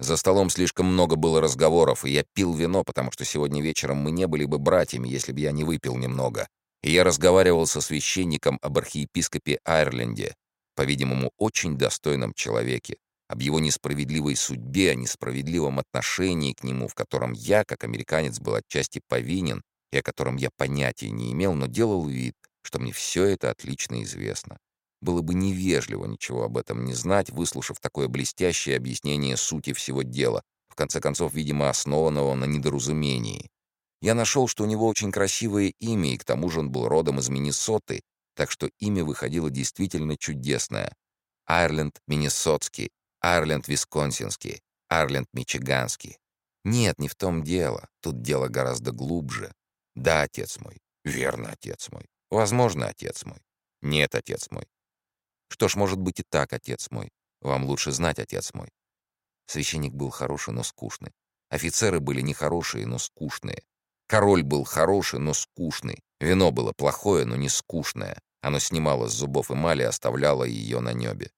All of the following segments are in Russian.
За столом слишком много было разговоров, и я пил вино, потому что сегодня вечером мы не были бы братьями, если бы я не выпил немного. И я разговаривал со священником об архиепископе Айрленде, по-видимому, очень достойном человеке, об его несправедливой судьбе, о несправедливом отношении к нему, в котором я, как американец, был отчасти повинен, и о котором я понятия не имел, но делал вид, что мне все это отлично известно. Было бы невежливо ничего об этом не знать, выслушав такое блестящее объяснение сути всего дела, в конце концов, видимо, основанного на недоразумении. Я нашел, что у него очень красивое имя, и к тому же он был родом из Миннесоты, так что имя выходило действительно чудесное. Айрленд Миннесотский, Айрленд Висконсинский, Айрленд Мичиганский. Нет, не в том дело. Тут дело гораздо глубже. Да, отец мой. Верно, отец мой. Возможно, отец мой. Нет, отец мой. Что ж, может быть и так, отец мой. Вам лучше знать, отец мой. Священник был хороший, но скучный. Офицеры были нехорошие, но скучные. Король был хороший, но скучный. Вино было плохое, но не скучное. Оно снимало с зубов эмали и оставляло ее на небе.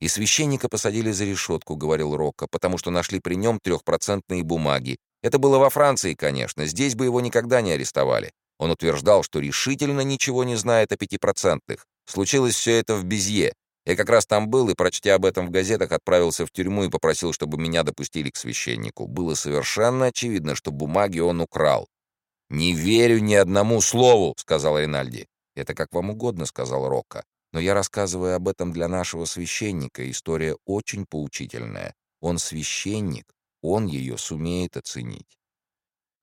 «И священника посадили за решетку», — говорил Рокко, «потому что нашли при нем трехпроцентные бумаги. Это было во Франции, конечно. Здесь бы его никогда не арестовали. Он утверждал, что решительно ничего не знает о пятипроцентных. Случилось все это в Безье. Я как раз там был и, прочтя об этом в газетах, отправился в тюрьму и попросил, чтобы меня допустили к священнику. Было совершенно очевидно, что бумаги он украл. «Не верю ни одному слову», — сказал Ринальди. «Это как вам угодно», — сказал Рокко. «Но я рассказываю об этом для нашего священника. История очень поучительная. Он священник, он ее сумеет оценить».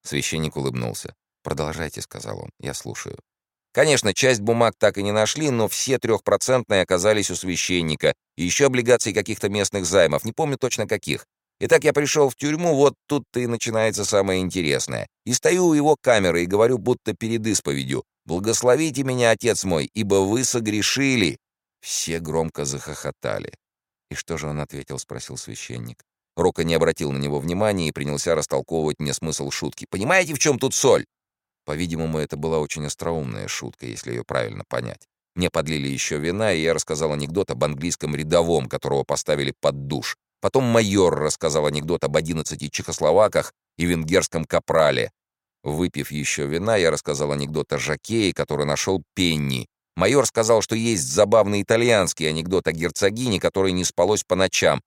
Священник улыбнулся. «Продолжайте», — сказал он. «Я слушаю». Конечно, часть бумаг так и не нашли, но все трехпроцентные оказались у священника, и еще облигации каких-то местных займов, не помню точно каких. Итак, я пришел в тюрьму, вот тут-то и начинается самое интересное. И стою у его камеры и говорю, будто перед исповедью. «Благословите меня, отец мой, ибо вы согрешили!» Все громко захохотали. «И что же он ответил?» — спросил священник. Рока не обратил на него внимания и принялся растолковывать мне смысл шутки. «Понимаете, в чем тут соль? По-видимому, это была очень остроумная шутка, если ее правильно понять. Мне подлили еще вина, и я рассказал анекдот об английском рядовом, которого поставили под душ. Потом майор рассказал анекдот об одиннадцати чехословаках и венгерском капрале. Выпив еще вина, я рассказал анекдот о жакее, который нашел Пенни. Майор сказал, что есть забавный итальянский анекдот о герцогине, которой не спалось по ночам.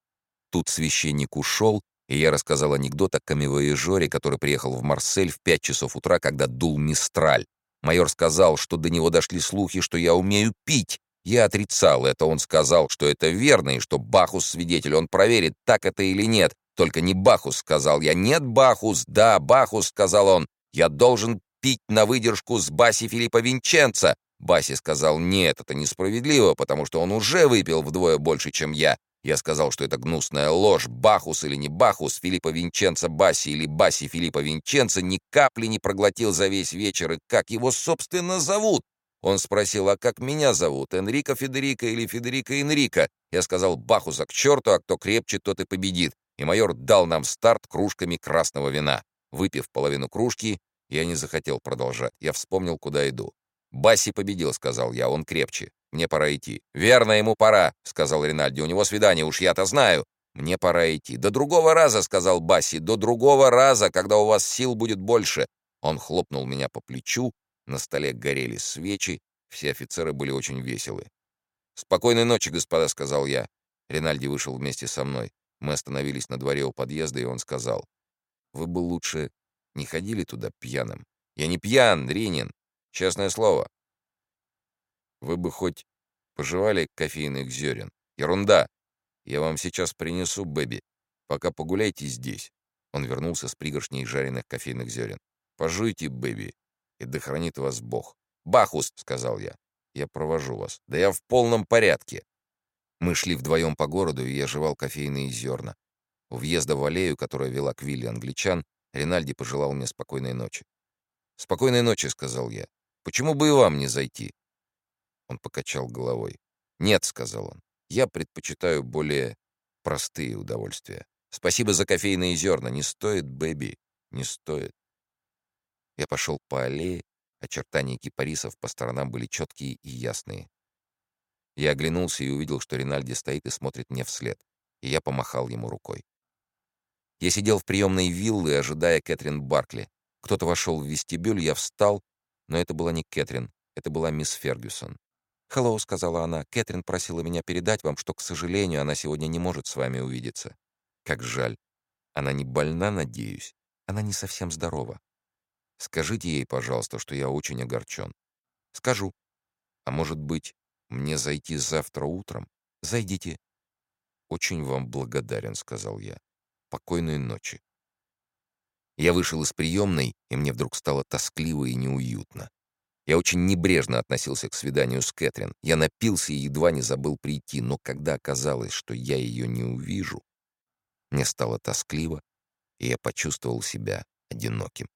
Тут священник ушел, и я рассказал анекдот о камевояжере, который приехал в Марсель в пять часов утра, когда дул Мистраль. Майор сказал, что до него дошли слухи, что я умею пить. Я отрицал это. Он сказал, что это верно, и что Бахус свидетель. Он проверит, так это или нет. Только не Бахус, сказал я. Нет, Бахус. Да, Бахус, сказал он. Я должен пить на выдержку с Баси Филиппа Винченца. Баси сказал, нет, это несправедливо, потому что он уже выпил вдвое больше, чем я. Я сказал, что это гнусная ложь. Бахус или не Бахус, Филиппа Винченца Баси или Баси Филиппа Винченца ни капли не проглотил за весь вечер. И как его, собственно, зовут? Он спросил, а как меня зовут? Энрико Федерико или Федерико Энрико? Я сказал, Бахуса к черту, а кто крепче, тот и победит. И майор дал нам старт кружками красного вина. Выпив половину кружки, я не захотел продолжать. Я вспомнил, куда иду. «Басси победил», — сказал я, — «он крепче. Мне пора идти». «Верно, ему пора», — сказал Ринальди. «У него свидание, уж я-то знаю». «Мне пора идти». «До другого раза», — сказал Басси. «До другого раза, когда у вас сил будет больше». Он хлопнул меня по плечу. На столе горели свечи. Все офицеры были очень веселы. «Спокойной ночи, господа», — сказал я. Ринальди вышел вместе со мной. Мы остановились на дворе у подъезда, и он сказал. «Вы бы лучше не ходили туда пьяным». «Я не пьян, Ринин. Честное слово. Вы бы хоть пожевали кофейных зерен. Ерунда. Я вам сейчас принесу, Бэби. Пока погуляйте здесь. Он вернулся с пригоршней жареных кофейных зерен. Пожуйте, Бэби, и да хранит вас Бог. Бахус, сказал я. Я провожу вас. Да я в полном порядке. Мы шли вдвоем по городу, и я жевал кофейные зерна. У въезда в аллею, которая вела к вилле англичан, Ринальди пожелал мне спокойной ночи. «Спокойной ночи», — сказал я. «Почему бы и вам не зайти?» Он покачал головой. «Нет», — сказал он, — «я предпочитаю более простые удовольствия. Спасибо за кофейные зерна. Не стоит, Бэби, не стоит». Я пошел по аллее. Очертания кипарисов по сторонам были четкие и ясные. Я оглянулся и увидел, что Ринальди стоит и смотрит мне вслед. и я помахал ему рукой. Я сидел в приемной виллы, ожидая Кэтрин Баркли. Кто-то вошел в вестибюль, я встал, но это была не Кэтрин, это была мисс Фергюсон. «Хеллоу», — сказала она, — «Кэтрин просила меня передать вам, что, к сожалению, она сегодня не может с вами увидеться. Как жаль. Она не больна, надеюсь. Она не совсем здорова. Скажите ей, пожалуйста, что я очень огорчен». «Скажу. А может быть, мне зайти завтра утром? Зайдите». «Очень вам благодарен», — сказал я. «Покойной ночи». Я вышел из приемной, и мне вдруг стало тоскливо и неуютно. Я очень небрежно относился к свиданию с Кэтрин. Я напился и едва не забыл прийти, но когда оказалось, что я ее не увижу, мне стало тоскливо, и я почувствовал себя одиноким.